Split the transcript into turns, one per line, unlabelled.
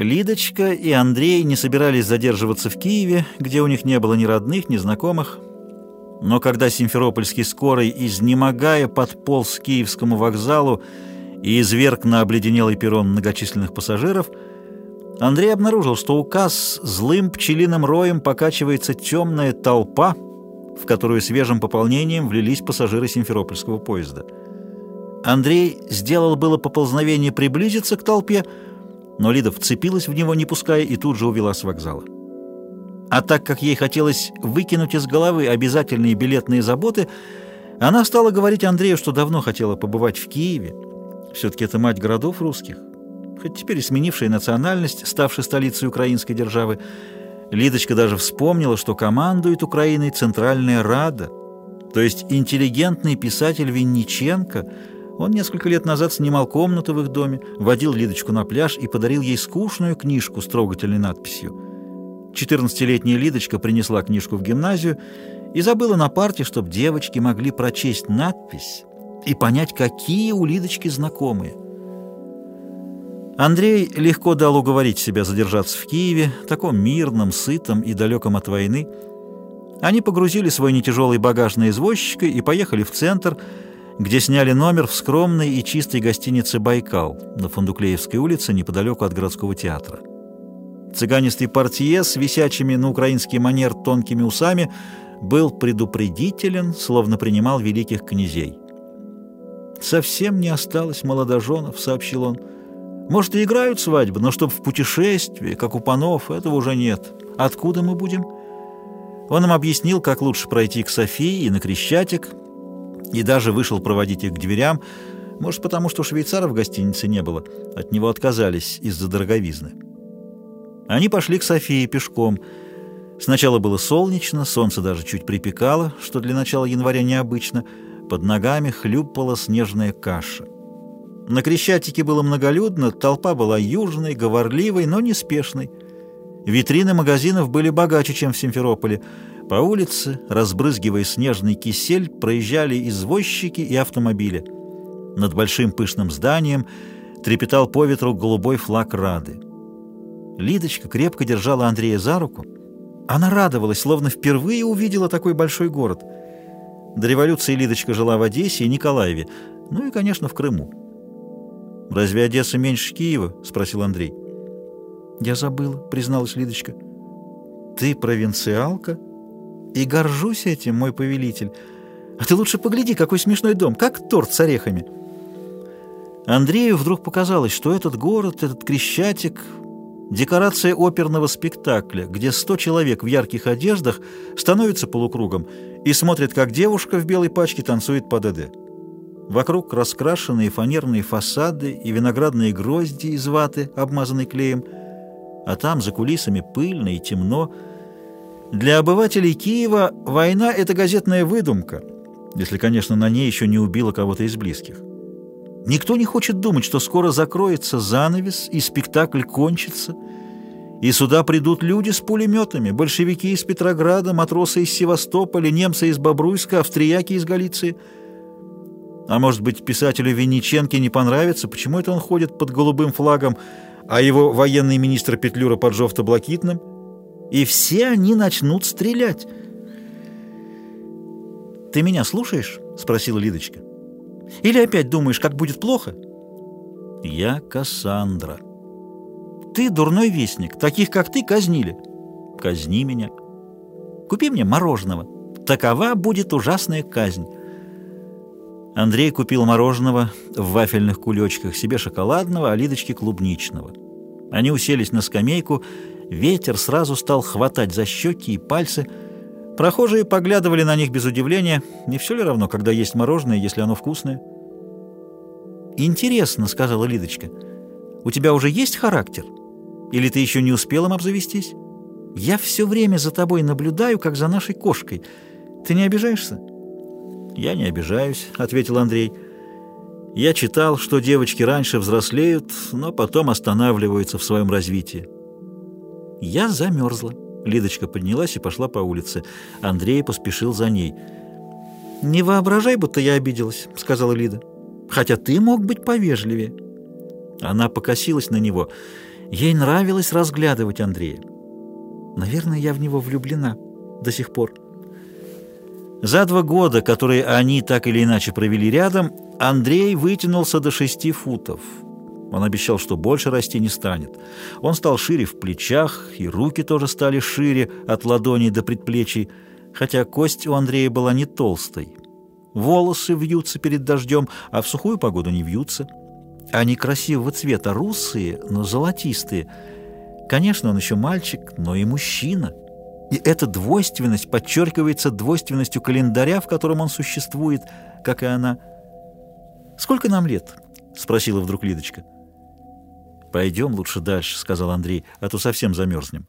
Лидочка и Андрей не собирались задерживаться в Киеве, где у них не было ни родных, ни знакомых. Но когда Симферопольский скорый, изнемогая, подполз к Киевскому вокзалу и изверг на обледенелый перрон многочисленных пассажиров, Андрей обнаружил, что указ злым пчелиным роем покачивается темная толпа, в которую свежим пополнением влились пассажиры Симферопольского поезда. Андрей сделал было поползновение приблизиться к толпе, но Лида вцепилась в него, не пуская, и тут же увела с вокзала. А так как ей хотелось выкинуть из головы обязательные билетные заботы, она стала говорить Андрею, что давно хотела побывать в Киеве. Все-таки это мать городов русских. Хоть теперь и сменившая национальность, ставшая столицей украинской державы, Лидочка даже вспомнила, что командует Украиной Центральная Рада, то есть интеллигентный писатель Винниченко – он несколько лет назад снимал комнату в их доме, водил Лидочку на пляж и подарил ей скучную книжку с трогательной надписью. 14-летняя Лидочка принесла книжку в гимназию и забыла на парте, чтобы девочки могли прочесть надпись и понять, какие у Лидочки знакомые. Андрей легко дал уговорить себя задержаться в Киеве, таком мирном, сытом и далеком от войны. Они погрузили свой нетяжелый багаж на извозчика и поехали в центр, где сняли номер в скромной и чистой гостинице «Байкал» на Фундуклеевской улице неподалеку от городского театра. Цыганистый портье с висячими на украинский манер тонкими усами был предупредителен, словно принимал великих князей. «Совсем не осталось молодоженов», — сообщил он. «Может, и играют свадьбы, но чтоб в путешествии, как у панов, этого уже нет. Откуда мы будем?» Он им объяснил, как лучше пройти к Софии и на Крещатик, и даже вышел проводить их к дверям, может, потому что швейцаров в гостинице не было, от него отказались из-за дороговизны. Они пошли к Софии пешком. Сначала было солнечно, солнце даже чуть припекало, что для начала января необычно, под ногами хлюпала снежная каша. На Крещатике было многолюдно, толпа была южной, говорливой, но неспешной. Витрины магазинов были богаче, чем в Симферополе – по улице, разбрызгивая снежный кисель, проезжали извозчики и автомобили. Над большим пышным зданием трепетал по ветру голубой флаг Рады. Лидочка крепко держала Андрея за руку. Она радовалась, словно впервые увидела такой большой город. До революции Лидочка жила в Одессе и Николаеве, ну и, конечно, в Крыму. «Разве Одесса меньше Киева?» — спросил Андрей. «Я забыла», — призналась Лидочка. «Ты провинциалка?» И горжусь этим, мой повелитель. А ты лучше погляди, какой смешной дом, как торт с орехами. Андрею вдруг показалось, что этот город, этот Крещатик — декорация оперного спектакля, где сто человек в ярких одеждах становятся полукругом и смотрят, как девушка в белой пачке танцует по ДД. Вокруг раскрашенные фанерные фасады и виноградные грозди из ваты, обмазанной клеем, а там за кулисами пыльно и темно — для обывателей Киева война — это газетная выдумка, если, конечно, на ней еще не убило кого-то из близких. Никто не хочет думать, что скоро закроется занавес, и спектакль кончится, и сюда придут люди с пулеметами, большевики из Петрограда, матросы из Севастополя, немцы из Бобруйска, австрияки из Галиции. А может быть, писателю Винниченке не понравится, почему это он ходит под голубым флагом, а его военный министр Петлюра под жовто-блакитным — и все они начнут стрелять. «Ты меня слушаешь?» — спросила Лидочка. «Или опять думаешь, как будет плохо?» «Я Кассандра». «Ты дурной вестник. Таких, как ты, казнили». «Казни меня». «Купи мне мороженого. Такова будет ужасная казнь». Андрей купил мороженого в вафельных кулечках, себе шоколадного, а Лидочке клубничного. Они уселись на скамейку Ветер сразу стал хватать за щеки и пальцы. Прохожие поглядывали на них без удивления. Не все ли равно, когда есть мороженое, если оно вкусное? «Интересно», — сказала Лидочка, — «у тебя уже есть характер? Или ты еще не успел им обзавестись? Я все время за тобой наблюдаю, как за нашей кошкой. Ты не обижаешься?» «Я не обижаюсь», — ответил Андрей. «Я читал, что девочки раньше взрослеют, но потом останавливаются в своем развитии. Я замерзла. Лидочка поднялась и пошла по улице. Андрей поспешил за ней. «Не воображай, будто я обиделась», — сказала Лида. «Хотя ты мог быть повежливее». Она покосилась на него. Ей нравилось разглядывать Андрея. Наверное, я в него влюблена до сих пор. За два года, которые они так или иначе провели рядом, Андрей вытянулся до шести футов. Он обещал, что больше расти не станет. Он стал шире в плечах, и руки тоже стали шире от ладоней до предплечий, хотя кость у Андрея была не толстой. Волосы вьются перед дождем, а в сухую погоду не вьются. Они красивого цвета, русые, но золотистые. Конечно, он еще мальчик, но и мужчина. И эта двойственность подчеркивается двойственностью календаря, в котором он существует, как и она. «Сколько нам лет?» — спросила вдруг Лидочка. «Пойдем лучше дальше», — сказал Андрей, — «а то совсем замерзнем».